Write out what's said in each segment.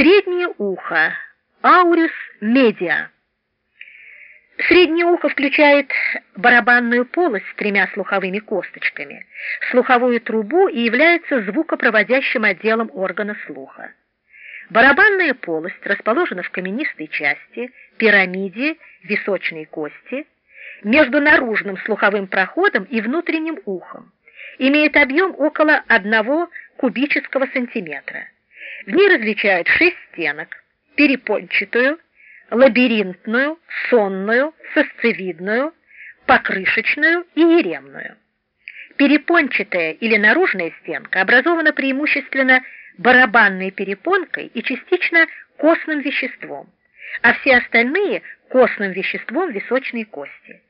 Среднее ухо. Аурис медиа. Среднее ухо включает барабанную полость с тремя слуховыми косточками, слуховую трубу и является звукопроводящим отделом органа слуха. Барабанная полость расположена в каменистой части, пирамиде височной кости, между наружным слуховым проходом и внутренним ухом. Имеет объем около 1 кубического сантиметра. В ней различают шесть стенок, перепончатую, лабиринтную, сонную, сосцевидную, покрышечную и еремную. Перепончатая или наружная стенка образована преимущественно барабанной перепонкой и частично костным веществом, а все остальные – костным веществом височной кости.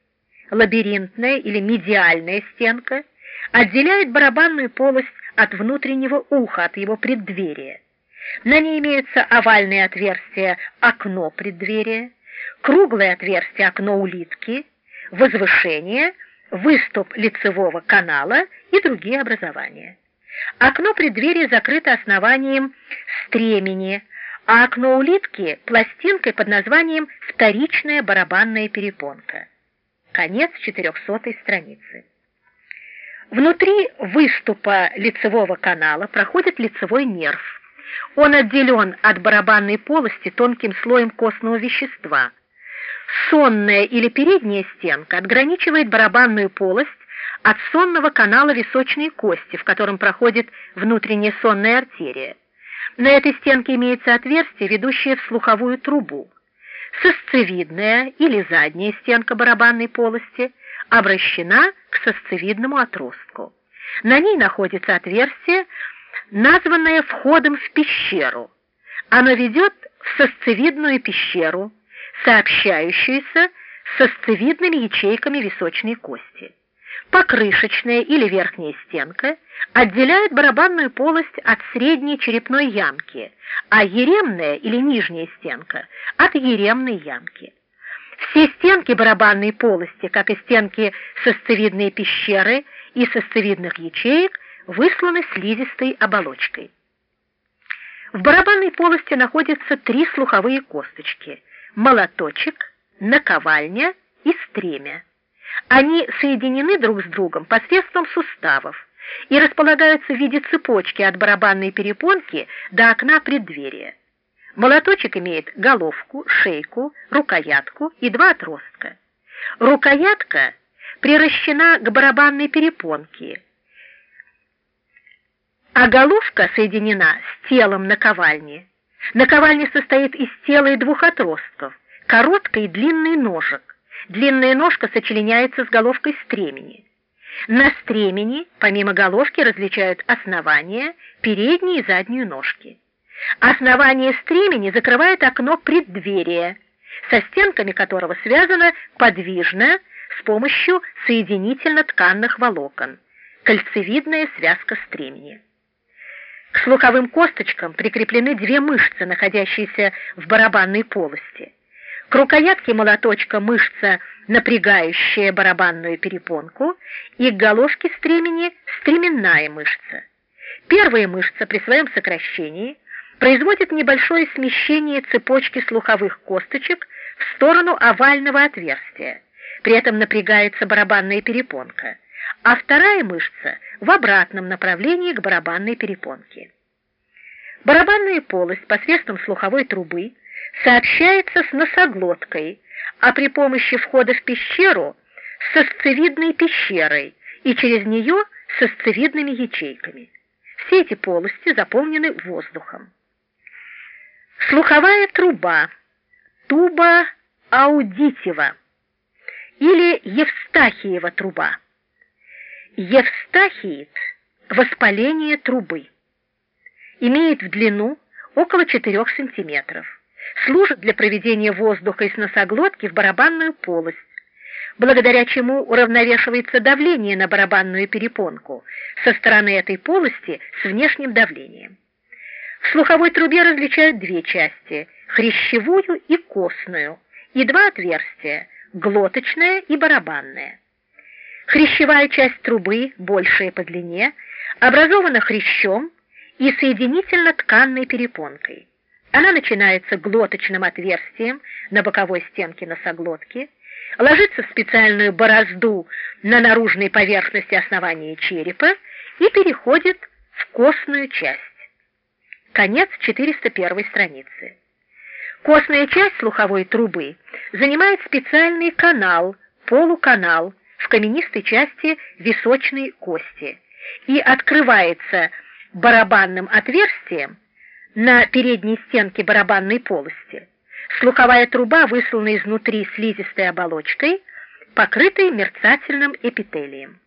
Лабиринтная или медиальная стенка отделяет барабанную полость от внутреннего уха, от его преддверия. На ней имеется овальное отверстие окно преддверия, круглое отверстие окно улитки, возвышение, выступ лицевого канала и другие образования. Окно преддверия закрыто основанием стремени, а окно улитки – пластинкой под названием «вторичная барабанная перепонка». Конец 400 страницы. Внутри выступа лицевого канала проходит лицевой нерв. Он отделен от барабанной полости тонким слоем костного вещества. Сонная или передняя стенка отграничивает барабанную полость от сонного канала височной кости, в котором проходит внутренняя сонная артерия. На этой стенке имеется отверстие, ведущее в слуховую трубу. Сосцевидная или задняя стенка барабанной полости обращена к сосцевидному отростку. На ней находится отверстие, названное входом в пещеру. Оно ведет в сосцевидную пещеру, сообщающуюся с сосцевидными ячейками височной кости. Покрышечная или верхняя стенка отделяет барабанную полость от средней черепной ямки, а еремная или нижняя стенка от еремной ямки. Все стенки барабанной полости, как и стенки сосцевидной пещеры и сосцевидных ячеек, высланы слизистой оболочкой. В барабанной полости находятся три слуховые косточки – молоточек, наковальня и стремя. Они соединены друг с другом посредством суставов и располагаются в виде цепочки от барабанной перепонки до окна преддверия. Молоточек имеет головку, шейку, рукоятку и два отростка. Рукоятка приращена к барабанной перепонке, а головка соединена с телом наковальни. Наковальня состоит из тела и двух отростков, короткой и длинный ножек. Длинная ножка сочленяется с головкой стремени. На стремени, помимо головки, различают основание, передние и заднюю ножки. Основание стремени закрывает окно преддверия, со стенками которого связано подвижно с помощью соединительно-тканных волокон, кольцевидная связка стремени. К слуховым косточкам прикреплены две мышцы, находящиеся в барабанной полости. К рукоятке молоточка мышца, напрягающая барабанную перепонку, и к головке стремени стременная мышца. Первая мышца при своем сокращении производит небольшое смещение цепочки слуховых косточек в сторону овального отверстия. При этом напрягается барабанная перепонка, а вторая мышца в обратном направлении к барабанной перепонке. Барабанная полость посредством слуховой трубы сообщается с носоглоткой, а при помощи входа в пещеру с сосцевидной пещерой и через нее с сосцевидными ячейками. Все эти полости заполнены воздухом. Слуховая труба, туба аудитива или Евстахиева труба. Евстахиит – воспаление трубы. Имеет в длину около 4 сантиметров служит для проведения воздуха из носоглотки в барабанную полость, благодаря чему уравновешивается давление на барабанную перепонку со стороны этой полости с внешним давлением. В слуховой трубе различают две части – хрящевую и костную, и два отверстия – глоточное и барабанное. Хрящевая часть трубы, большая по длине, образована хрящом и соединительно-тканной перепонкой. Она начинается глоточным отверстием на боковой стенке носоглотки, ложится в специальную борозду на наружной поверхности основания черепа и переходит в костную часть. Конец 401 страницы. Костная часть слуховой трубы занимает специальный канал, полуканал в каменистой части височной кости и открывается барабанным отверстием на передней стенке барабанной полости. Слуховая труба выслана изнутри слизистой оболочкой, покрытой мерцательным эпителием.